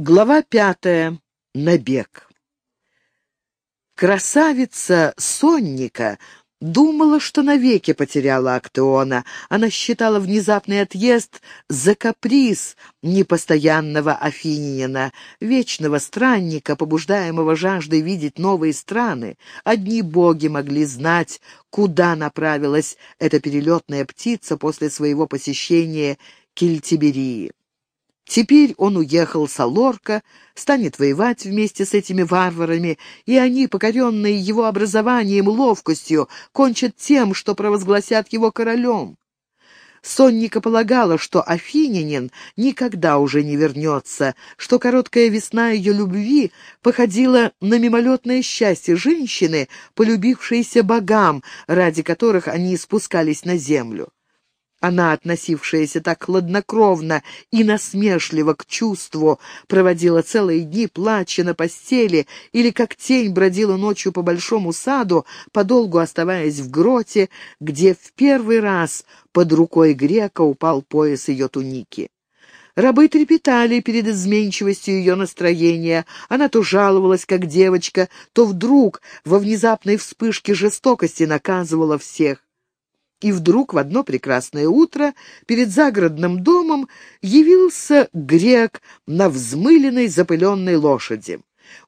Глава пятая. Набег. Красавица Сонника думала, что навеки потеряла Актеона. Она считала внезапный отъезд за каприз непостоянного афининина, вечного странника, побуждаемого жаждой видеть новые страны. Одни боги могли знать, куда направилась эта перелетная птица после своего посещения Кельтиберии. Теперь он уехал с Алорка, станет воевать вместе с этими варварами, и они, покоренные его образованием, ловкостью, кончат тем, что провозгласят его королем. Сонника полагала, что Афинянин никогда уже не вернется, что короткая весна ее любви походила на мимолетное счастье женщины, полюбившейся богам, ради которых они спускались на землю. Она, относившаяся так хладнокровно и насмешливо к чувству, проводила целые дни плача на постели или как тень бродила ночью по большому саду, подолгу оставаясь в гроте, где в первый раз под рукой грека упал пояс ее туники. Рабы трепетали перед изменчивостью ее настроения. Она то жаловалась, как девочка, то вдруг во внезапной вспышке жестокости наказывала всех. И вдруг в одно прекрасное утро перед загородным домом явился грек на взмыленной запыленной лошади.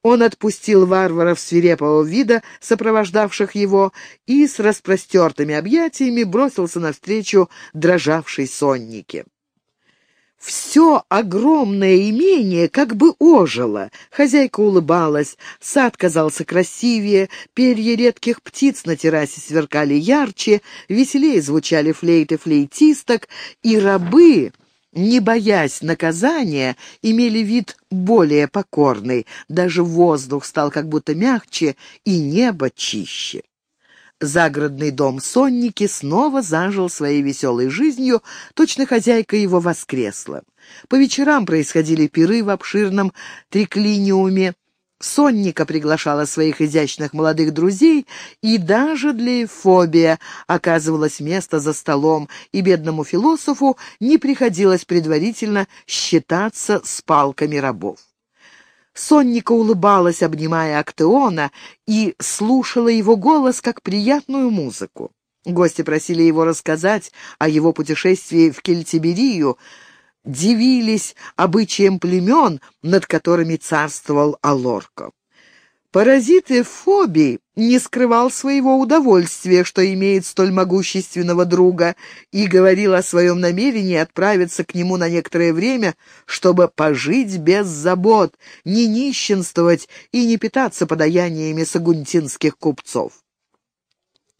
Он отпустил варваров свирепого вида, сопровождавших его, и с распростертыми объятиями бросился навстречу дрожавшей соннике. Все огромное имение как бы ожило. Хозяйка улыбалась, сад казался красивее, перья редких птиц на террасе сверкали ярче, веселее звучали флейты флейтисток, и рабы, не боясь наказания, имели вид более покорный, даже воздух стал как будто мягче и небо чище. Загородный дом Сонники снова зажил своей веселой жизнью, точно хозяйка его воскресла. По вечерам происходили пиры в обширном триклиниуме. Сонника приглашала своих изящных молодых друзей, и даже для Эфобия оказывалось место за столом, и бедному философу не приходилось предварительно считаться с палками рабов. Сонника улыбалась, обнимая Актеона, и слушала его голос как приятную музыку. Гости просили его рассказать о его путешествии в Кельтиберию, дивились обычаям племен, над которыми царствовал Алорко. Паразит Эфобий не скрывал своего удовольствия, что имеет столь могущественного друга, и говорил о своем намерении отправиться к нему на некоторое время, чтобы пожить без забот, не нищенствовать и не питаться подаяниями сагунтинских купцов.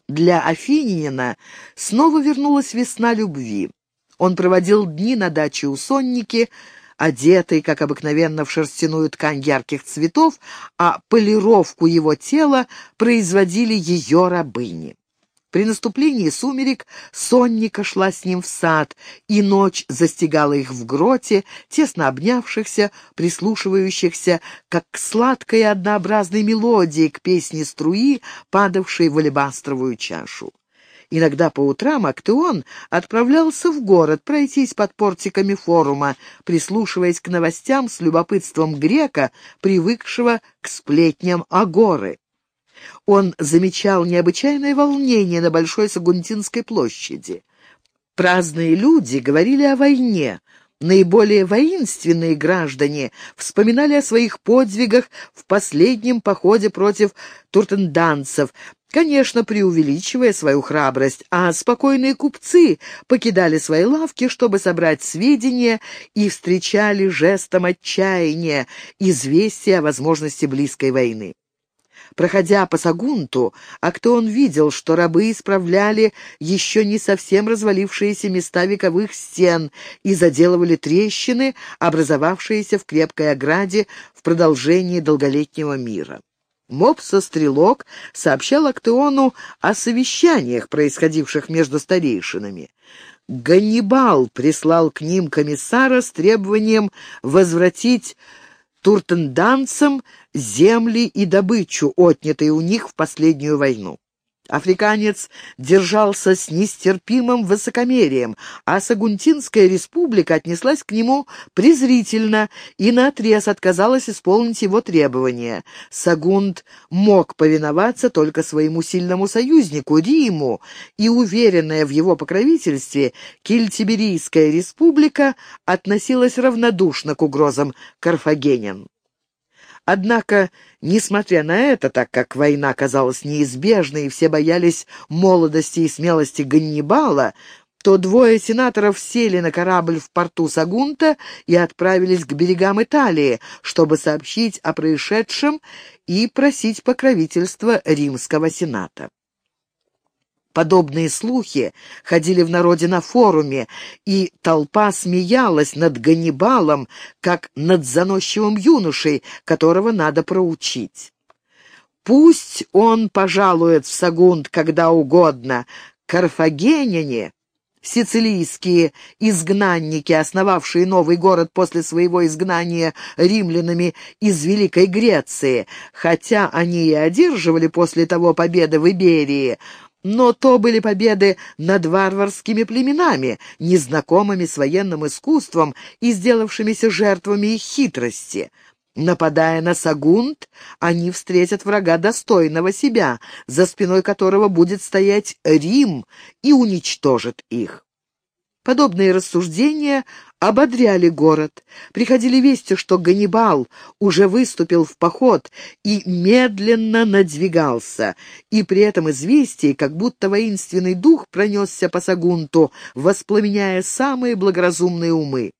Для Афинина снова вернулась весна любви. Он проводил дни на даче у Сонники, одетый, как обыкновенно, в шерстяную ткань ярких цветов, а полировку его тела производили ее рабыни. При наступлении сумерек сонника шла с ним в сад, и ночь застигала их в гроте, тесно обнявшихся, прислушивающихся, как к сладкой однообразной мелодии, к песне струи, падавшей в алебастровую чашу. Иногда по утрам Актеон отправлялся в город пройтись под портиками форума, прислушиваясь к новостям с любопытством грека, привыкшего к сплетням Агоры. Он замечал необычайное волнение на Большой Сагунтинской площади. Праздные люди говорили о войне, Наиболее воинственные граждане вспоминали о своих подвигах в последнем походе против туртенданцев, конечно, преувеличивая свою храбрость, а спокойные купцы покидали свои лавки, чтобы собрать сведения и встречали жестом отчаяния известие о возможности близкой войны. Проходя по Сагунту, Актеон видел, что рабы исправляли еще не совсем развалившиеся места вековых стен и заделывали трещины, образовавшиеся в крепкой ограде в продолжении долголетнего мира. Мопса-стрелок сообщал Актеону о совещаниях, происходивших между старейшинами. Ганнибал прислал к ним комиссара с требованием возвратить туртенданцам земли и добычу, отнятые у них в последнюю войну. Африканец держался с нестерпимым высокомерием, а Сагунтинская республика отнеслась к нему презрительно и наотрез отказалась исполнить его требования. Сагунт мог повиноваться только своему сильному союзнику Риму, и, уверенная в его покровительстве, Кильтиберийская республика относилась равнодушно к угрозам карфагенян. Однако, несмотря на это, так как война казалась неизбежной и все боялись молодости и смелости Ганнибала, то двое сенаторов сели на корабль в порту Сагунта и отправились к берегам Италии, чтобы сообщить о происшедшем и просить покровительства римского сената. Подобные слухи ходили в народе на форуме, и толпа смеялась над Ганнибалом, как над заносчивым юношей, которого надо проучить. Пусть он пожалует в Сагунд когда угодно. Карфагеняне, сицилийские изгнанники, основавшие новый город после своего изгнания римлянами из Великой Греции, хотя они и одерживали после того победы в Иберии, но то были победы над варварскими племенами, незнакомыми с военным искусством и сделавшимися жертвами их хитрости. Нападая на Сагунт, они встретят врага достойного себя, за спиной которого будет стоять Рим, и уничтожит их. Подобные рассуждения ободряли город. Приходили вести, что Ганнибал уже выступил в поход и медленно надвигался, и при этом известие, как будто воинственный дух пронесся по Сагунту, воспламеняя самые благоразумные умы.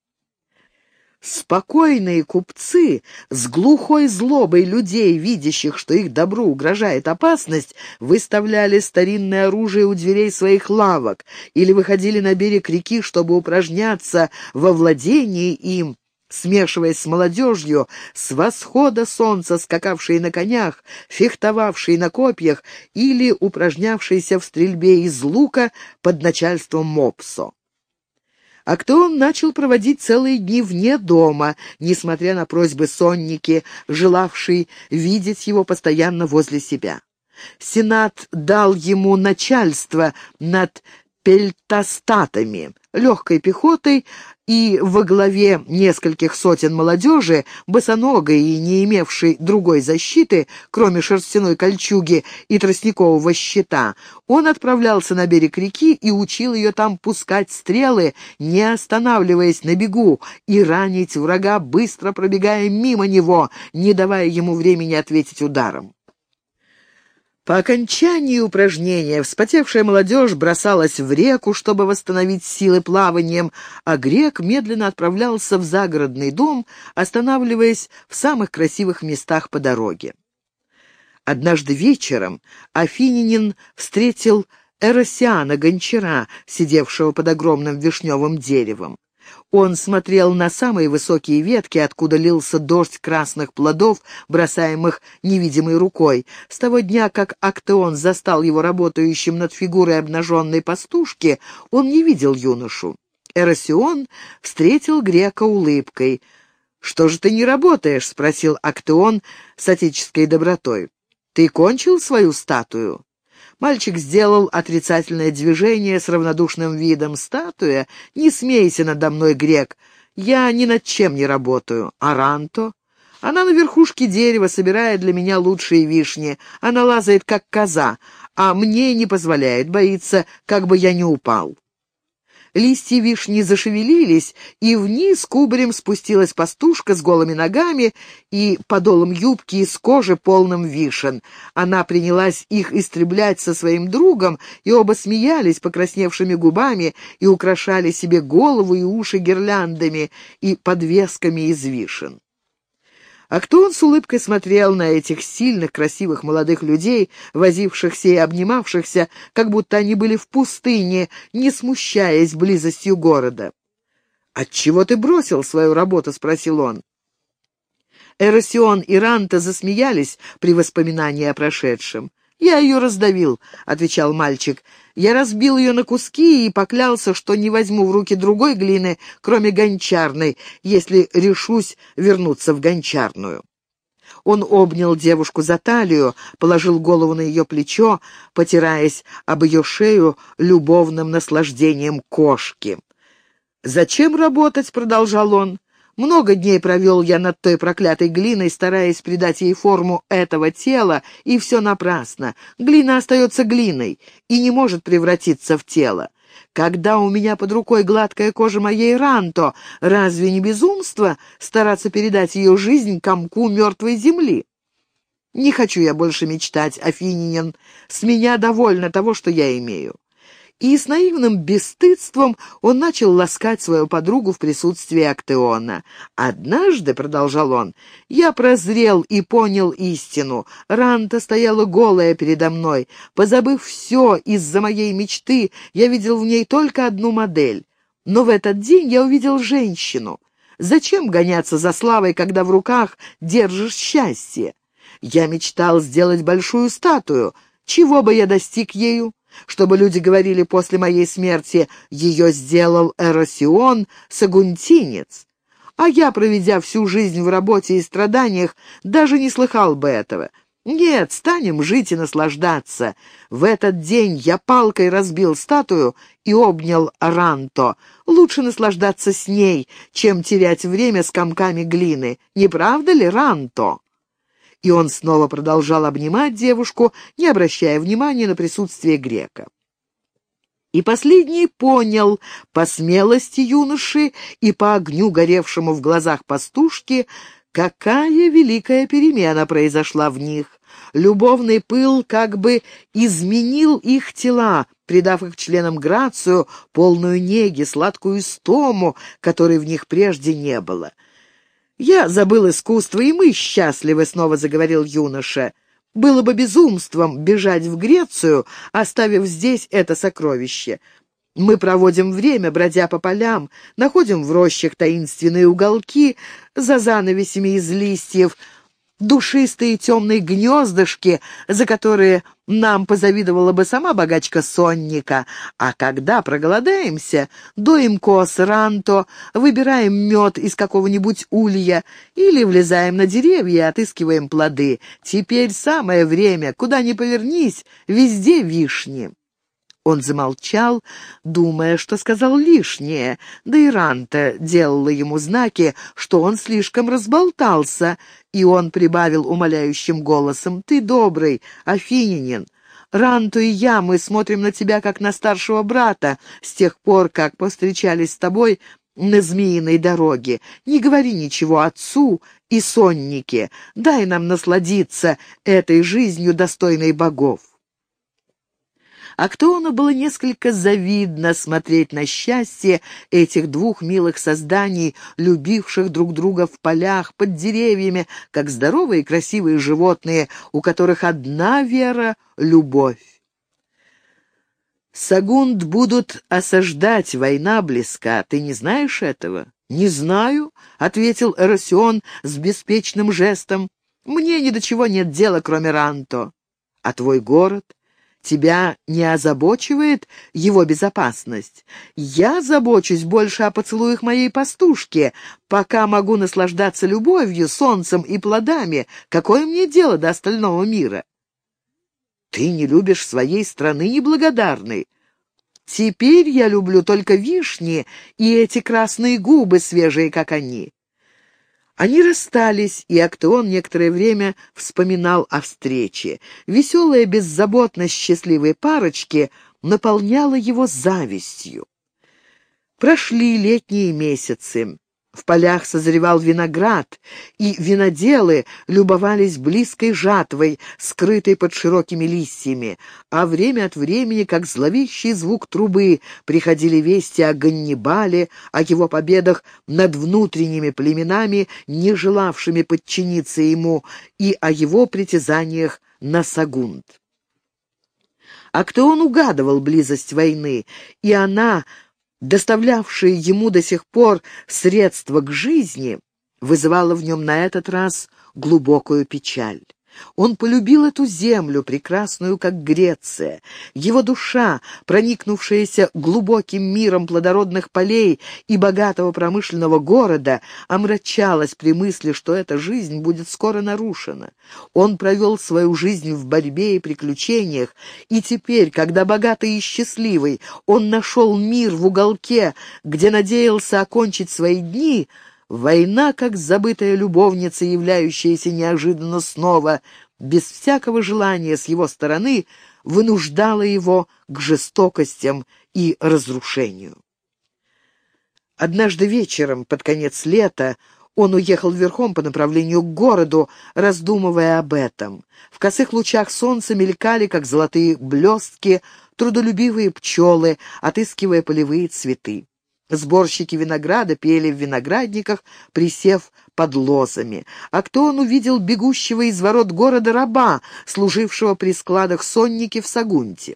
Спокойные купцы с глухой злобой людей, видящих, что их добру угрожает опасность, выставляли старинное оружие у дверей своих лавок или выходили на берег реки, чтобы упражняться во владении им, смешиваясь с молодежью, с восхода солнца скакавшие на конях, фехтовавшие на копьях или упражнявшиеся в стрельбе из лука под начальством Мопсо а кто он начал проводить целые дни вне дома, несмотря на просьбы сонники, желавшей видеть его постоянно возле себя. Сенат дал ему начальство над пельтостатами, легкой пехотой и во главе нескольких сотен молодежи, босоногой и не имевшей другой защиты, кроме шерстяной кольчуги и тростникового щита, он отправлялся на берег реки и учил ее там пускать стрелы, не останавливаясь на бегу, и ранить врага, быстро пробегая мимо него, не давая ему времени ответить ударом. По окончании упражнения вспотевшая молодежь бросалась в реку, чтобы восстановить силы плаванием, а грек медленно отправлялся в загородный дом, останавливаясь в самых красивых местах по дороге. Однажды вечером Афининин встретил Эросиана Гончара, сидевшего под огромным вишневым деревом. Он смотрел на самые высокие ветки, откуда лился дождь красных плодов, бросаемых невидимой рукой. С того дня, как Актеон застал его работающим над фигурой обнаженной пастушки, он не видел юношу. Эросион встретил грека улыбкой. «Что же ты не работаешь?» — спросил Актеон с отеческой добротой. «Ты кончил свою статую?» Мальчик сделал отрицательное движение с равнодушным видом. «Статуя? Не смейся надо мной, грек. Я ни над чем не работаю. А Ранто? Она на верхушке дерева собирает для меня лучшие вишни. Она лазает, как коза, а мне не позволяет, боится, как бы я не упал». Листья вишни зашевелились, и вниз кубарем спустилась пастушка с голыми ногами и подолом юбки из кожи, полным вишен. Она принялась их истреблять со своим другом, и оба смеялись покрасневшими губами и украшали себе голову и уши гирляндами и подвесками из вишен. А кто он с улыбкой смотрел на этих сильных, красивых молодых людей, возившихся и обнимавшихся, как будто они были в пустыне, не смущаясь близостью города. «Отчего ты бросил свою работу?» — спросил он. Эросион и Ранта засмеялись при воспоминании о прошедшем. «Я ее раздавил», — отвечал мальчик. «Я разбил ее на куски и поклялся, что не возьму в руки другой глины, кроме гончарной, если решусь вернуться в гончарную». Он обнял девушку за талию, положил голову на ее плечо, потираясь об ее шею любовным наслаждением кошки. «Зачем работать?» — продолжал он. «Много дней провел я над той проклятой глиной, стараясь придать ей форму этого тела, и все напрасно. Глина остается глиной и не может превратиться в тело. Когда у меня под рукой гладкая кожа моей Ранто, разве не безумство стараться передать ее жизнь комку мертвой земли? Не хочу я больше мечтать, Афининин. С меня довольно того, что я имею и с наивным бесстыдством он начал ласкать свою подругу в присутствии Актеона. «Однажды», — продолжал он, — «я прозрел и понял истину. Ранта стояла голая передо мной. Позабыв все из-за моей мечты, я видел в ней только одну модель. Но в этот день я увидел женщину. Зачем гоняться за славой, когда в руках держишь счастье? Я мечтал сделать большую статую. Чего бы я достиг ею? Чтобы люди говорили после моей смерти «ее сделал Эросион, сагунтинец». А я, проведя всю жизнь в работе и страданиях, даже не слыхал бы этого. Нет, станем жить и наслаждаться. В этот день я палкой разбил статую и обнял Ранто. Лучше наслаждаться с ней, чем терять время с комками глины. Не правда ли, Ранто? И он снова продолжал обнимать девушку, не обращая внимания на присутствие грека. И последний понял по смелости юноши и по огню, горевшему в глазах пастушки, какая великая перемена произошла в них. Любовный пыл как бы изменил их тела, придав их членам грацию, полную неги, сладкую истому, которой в них прежде не было. «Я забыл искусство, и мы счастливы», — снова заговорил юноша. «Было бы безумством бежать в Грецию, оставив здесь это сокровище. Мы проводим время, бродя по полям, находим в рощах таинственные уголки за занавесями из листьев, душистые темные гнездышки, за которые нам позавидовала бы сама богачка Сонника. А когда проголодаемся, доим коз ранто, выбираем мед из какого-нибудь улья или влезаем на деревья и отыскиваем плоды. Теперь самое время, куда ни повернись, везде вишни. Он замолчал, думая, что сказал лишнее, да и Ранта делала ему знаки, что он слишком разболтался, и он прибавил умоляющим голосом, «Ты добрый, Афининин, Ранту и я, мы смотрим на тебя, как на старшего брата, с тех пор, как повстречались с тобой на змеиной дороге. Не говори ничего отцу и соннике, дай нам насладиться этой жизнью, достойной богов». Актеону было несколько завидно смотреть на счастье этих двух милых созданий, любивших друг друга в полях, под деревьями, как здоровые и красивые животные, у которых одна вера — любовь. Сагунд будут осаждать, война близка. Ты не знаешь этого? Не знаю, — ответил Эросион с беспечным жестом. Мне ни до чего нет дела, кроме Ранто. А твой город? Тебя не озабочивает его безопасность? Я забочусь больше о поцелуях моей пастушки, пока могу наслаждаться любовью, солнцем и плодами. Какое мне дело до остального мира? Ты не любишь своей страны неблагодарной. Теперь я люблю только вишни и эти красные губы, свежие, как они. Они расстались, и Актеон некоторое время вспоминал о встрече. Веселая беззаботность счастливой парочки наполняла его завистью. Прошли летние месяцы. В полях созревал виноград, и виноделы любовались близкой жатвой, скрытой под широкими листьями, а время от времени, как зловещий звук трубы, приходили вести о Ганнибале, о его победах над внутренними племенами, не желавшими подчиниться ему, и о его притязаниях на Сагунд. А кто он угадывал близость войны, и она доставлявшее ему до сих пор средства к жизни, вызывало в нем на этот раз глубокую печаль. Он полюбил эту землю, прекрасную, как Греция. Его душа, проникнувшаяся глубоким миром плодородных полей и богатого промышленного города, омрачалась при мысли, что эта жизнь будет скоро нарушена. Он провел свою жизнь в борьбе и приключениях, и теперь, когда богатый и счастливый, он нашел мир в уголке, где надеялся окончить свои дни — Война, как забытая любовница, являющаяся неожиданно снова, без всякого желания с его стороны, вынуждала его к жестокостям и разрушению. Однажды вечером, под конец лета, он уехал верхом по направлению к городу, раздумывая об этом. В косых лучах солнца мелькали, как золотые блестки, трудолюбивые пчелы, отыскивая полевые цветы. Сборщики винограда пели в виноградниках, присев под лозами. А кто он увидел бегущего из ворот города раба, служившего при складах сонники в Сагунте.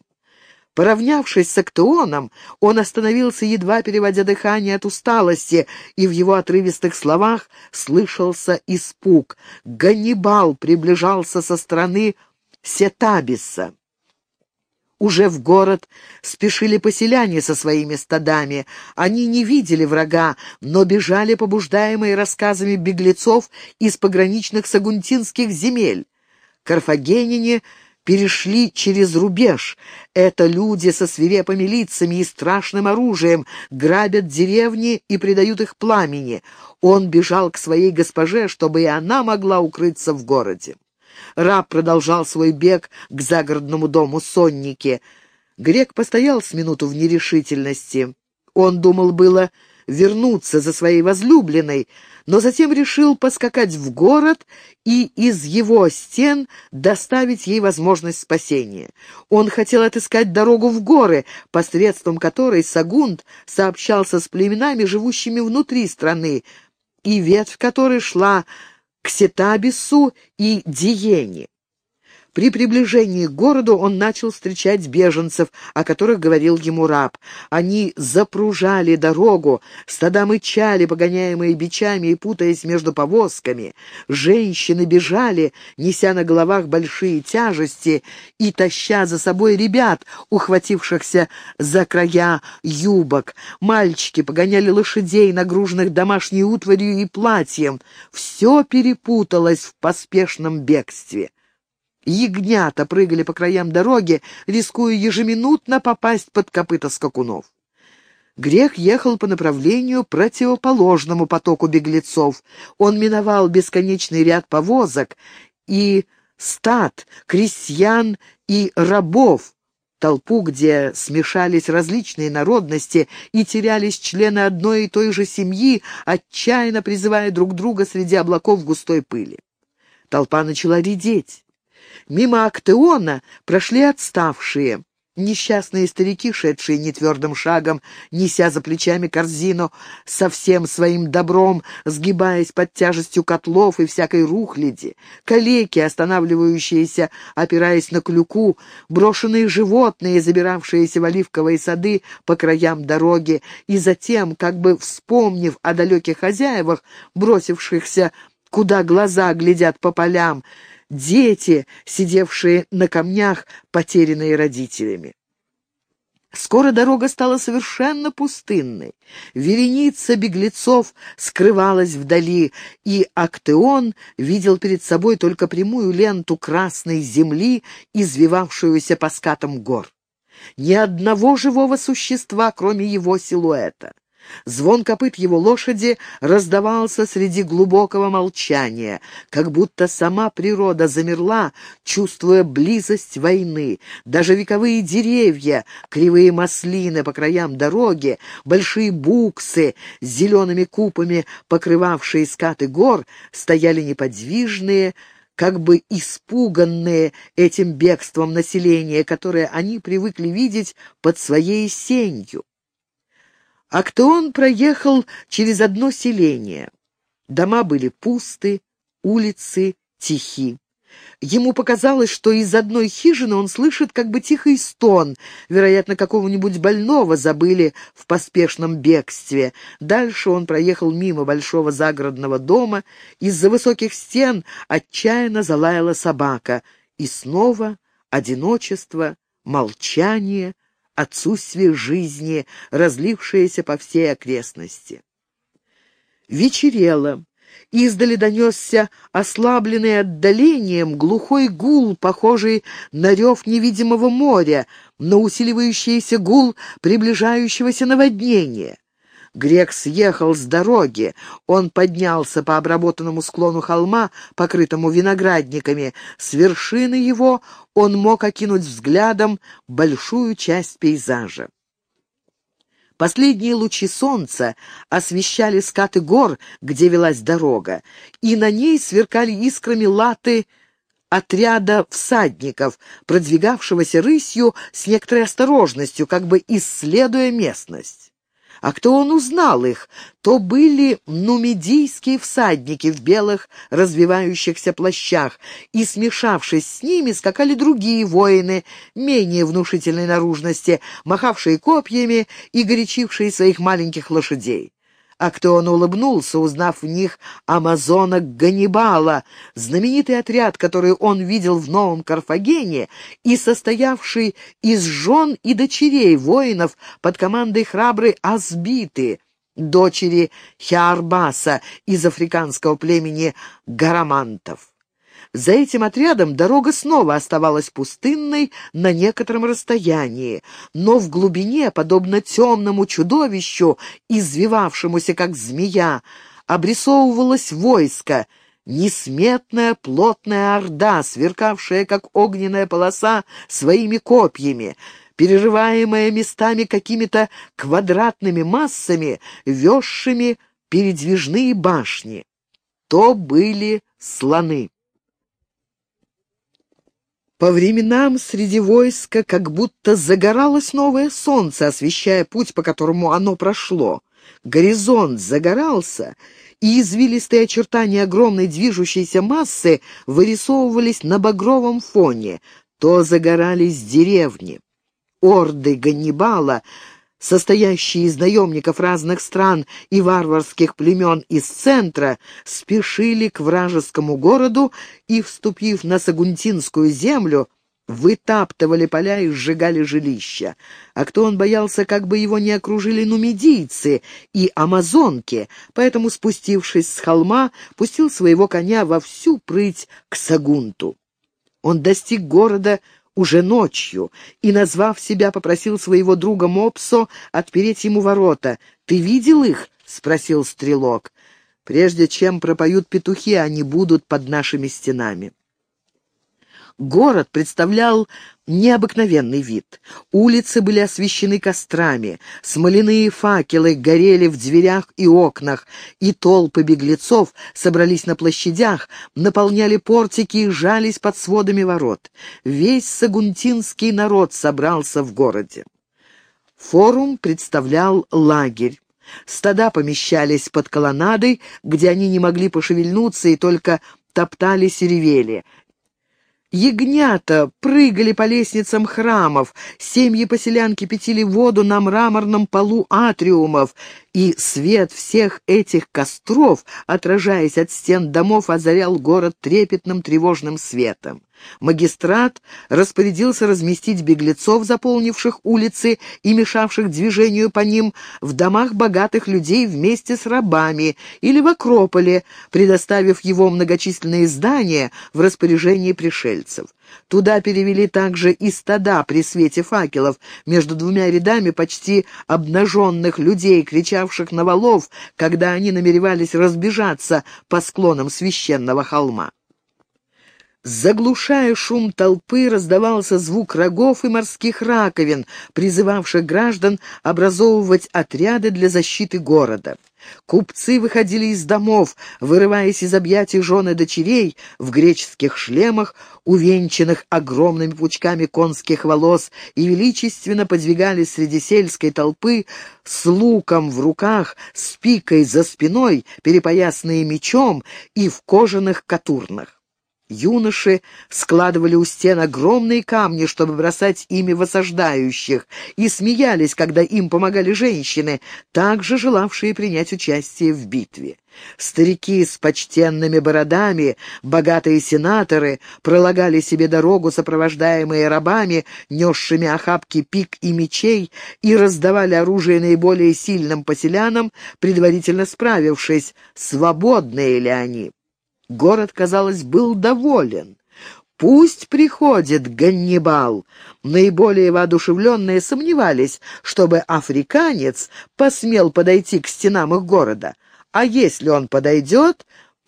Поравнявшись с Актеоном, он остановился, едва переводя дыхание от усталости, и в его отрывистых словах слышался испуг. Ганнибал приближался со стороны Сетабиса. Уже в город спешили поселяне со своими стадами. Они не видели врага, но бежали, побуждаемые рассказами беглецов из пограничных сагунтинских земель. Карфагенине перешли через рубеж. Это люди со свирепыми лицами и страшным оружием, грабят деревни и предают их пламени. Он бежал к своей госпоже, чтобы и она могла укрыться в городе. Раб продолжал свой бег к загородному дому Сонники. Грек постоял с минуту в нерешительности. Он думал было вернуться за своей возлюбленной, но затем решил поскакать в город и из его стен доставить ей возможность спасения. Он хотел отыскать дорогу в горы, посредством которой Сагунд сообщался с племенами, живущими внутри страны, и ветвь которой шла к Сетабису и Диене. При приближении к городу он начал встречать беженцев, о которых говорил ему раб. Они запружали дорогу, стада мычали, погоняемые бичами и путаясь между повозками. Женщины бежали, неся на головах большие тяжести и таща за собой ребят, ухватившихся за края юбок. Мальчики погоняли лошадей, нагруженных домашней утварью и платьем. Все перепуталось в поспешном бегстве. Ягнята прыгали по краям дороги, рискуя ежеминутно попасть под копыта скакунов. Грех ехал по направлению противоположному потоку беглецов. Он миновал бесконечный ряд повозок и стад, крестьян и рабов, толпу, где смешались различные народности и терялись члены одной и той же семьи, отчаянно призывая друг друга среди облаков густой пыли. Толпа начала редеть. Мимо Актеона прошли отставшие. Несчастные старики, шедшие нетвердым шагом, неся за плечами корзину, со всем своим добром, сгибаясь под тяжестью котлов и всякой рухляди, калеки, останавливающиеся, опираясь на клюку, брошенные животные, забиравшиеся в оливковые сады по краям дороги, и затем, как бы вспомнив о далеких хозяевах, бросившихся, куда глаза глядят по полям, дети, сидевшие на камнях, потерянные родителями. Скоро дорога стала совершенно пустынной. Вереница беглецов скрывалась вдали, и Актеон видел перед собой только прямую ленту красной земли, извивавшуюся по скатам гор. Ни одного живого существа, кроме его силуэта. Звон копыт его лошади раздавался среди глубокого молчания, как будто сама природа замерла, чувствуя близость войны. Даже вековые деревья, кривые маслины по краям дороги, большие буксы с зелеными купами, покрывавшие скаты гор, стояли неподвижные, как бы испуганные этим бегством населения, которое они привыкли видеть под своей сенью. Актеон проехал через одно селение. Дома были пусты, улицы тихи. Ему показалось, что из одной хижины он слышит как бы тихий стон, вероятно, какого-нибудь больного забыли в поспешном бегстве. Дальше он проехал мимо большого загородного дома, из-за высоких стен отчаянно залаяла собака. И снова одиночество, молчание, отсутствие жизни, разлившееся по всей окрестности. Вечерело. Издали донесся ослабленный отдалением глухой гул, похожий на рев невидимого моря, на усиливающийся гул приближающегося наводнения. Грек съехал с дороги. Он поднялся по обработанному склону холма, покрытому виноградниками. С вершины его он мог окинуть взглядом большую часть пейзажа. Последние лучи солнца освещали скаты гор, где велась дорога, и на ней сверкали искрами латы отряда всадников, продвигавшегося рысью с некоторой осторожностью, как бы исследуя местность. А кто он узнал их? То были нумидийские всадники в белых развивающихся плащах, и, смешавшись с ними, скакали другие воины, менее внушительной наружности, махавшие копьями и горячившие своих маленьких лошадей. А кто он улыбнулся, узнав в них амазонок Ганнибала, знаменитый отряд, который он видел в Новом Карфагене и состоявший из жен и дочерей воинов под командой храброй Асбиты, дочери Хиарбаса из африканского племени Гарамантов. За этим отрядом дорога снова оставалась пустынной на некотором расстоянии, но в глубине, подобно темному чудовищу, извивавшемуся как змея, обрисовывалось войско, несметная плотная орда, сверкавшая как огненная полоса своими копьями, перерываемая местами какими-то квадратными массами, везшими передвижные башни. То были слоны. По временам среди войска как будто загоралось новое солнце, освещая путь, по которому оно прошло. Горизонт загорался, и извилистые очертания огромной движущейся массы вырисовывались на багровом фоне. То загорались деревни. Орды Ганнибала состоящие из наемников разных стран и варварских племен из центра, спешили к вражескому городу и, вступив на Сагунтинскую землю, вытаптывали поля и сжигали жилища. А кто он боялся, как бы его не окружили нумидийцы и амазонки, поэтому, спустившись с холма, пустил своего коня во всю прыть к Сагунту. Он достиг города уже ночью, и, назвав себя, попросил своего друга Мопсо отпереть ему ворота. «Ты видел их?» — спросил стрелок. «Прежде чем пропоют петухи, они будут под нашими стенами». Город представлял необыкновенный вид. Улицы были освещены кострами, смоляные факелы горели в дверях и окнах, и толпы беглецов собрались на площадях, наполняли портики и жались под сводами ворот. Весь сагунтинский народ собрался в городе. Форум представлял лагерь. Стада помещались под колоннадой, где они не могли пошевельнуться и только топтались и ревели. Ягнята прыгали по лестницам храмов, семьи-поселян кипятили воду на мраморном полу атриумов, и свет всех этих костров, отражаясь от стен домов, озарял город трепетным тревожным светом. Магистрат распорядился разместить беглецов, заполнивших улицы и мешавших движению по ним, в домах богатых людей вместе с рабами или в Акрополе, предоставив его многочисленные здания в распоряжении пришельцев. Туда перевели также и стада при свете факелов, между двумя рядами почти обнаженных людей, кричавших на валов, когда они намеревались разбежаться по склонам священного холма. Заглушая шум толпы, раздавался звук рогов и морских раковин, призывавших граждан образовывать отряды для защиты города. Купцы выходили из домов, вырываясь из объятий жены дочерей в греческих шлемах, увенчанных огромными пучками конских волос, и величественно подвигались среди сельской толпы с луком в руках, с пикой за спиной, перепоясанные мечом и в кожаных катурнах. Юноши складывали у стен огромные камни, чтобы бросать ими в осаждающих, и смеялись, когда им помогали женщины, также желавшие принять участие в битве. Старики с почтенными бородами, богатые сенаторы пролагали себе дорогу, сопровождаемые рабами, несшими охапки пик и мечей, и раздавали оружие наиболее сильным поселянам, предварительно справившись, свободные ли они. Город, казалось, был доволен. Пусть приходит Ганнибал. Наиболее воодушевленные сомневались, чтобы африканец посмел подойти к стенам их города. А если он подойдет,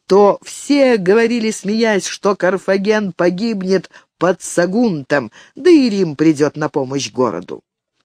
то все говорили, смеясь, что Карфаген погибнет под Сагунтом, да и Рим придет на помощь городу.